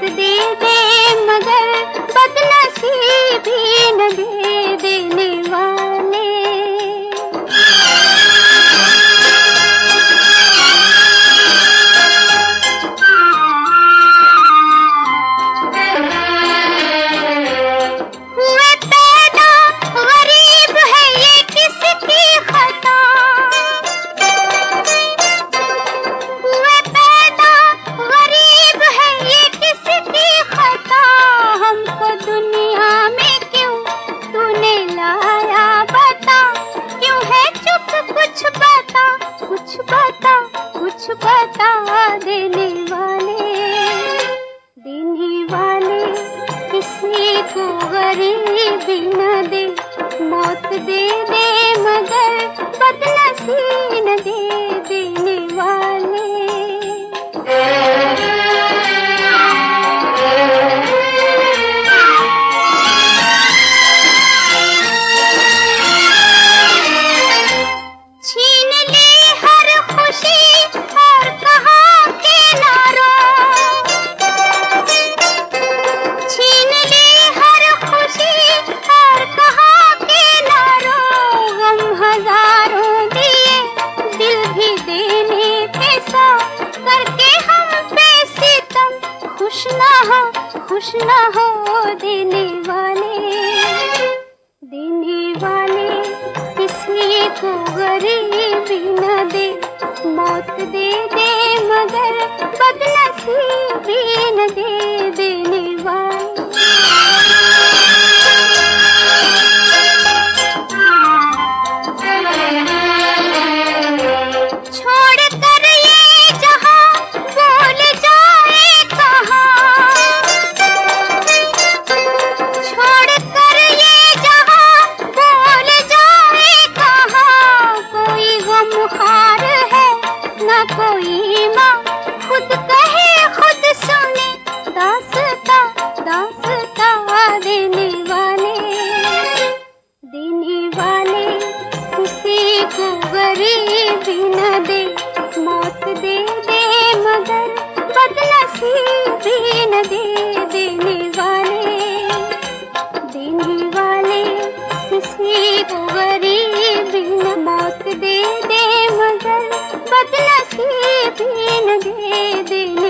the day. कुछ बता देने वाले। देने वाले किसी को गरीबी न दे, मौत दे दे मगर बदला खुश हो, खुश ना हो देने वाले। देने वाले इसलिए को गरीबी न दे, मौत दे दे मगर बदनसीबी न दे। बदला से भी न दे देना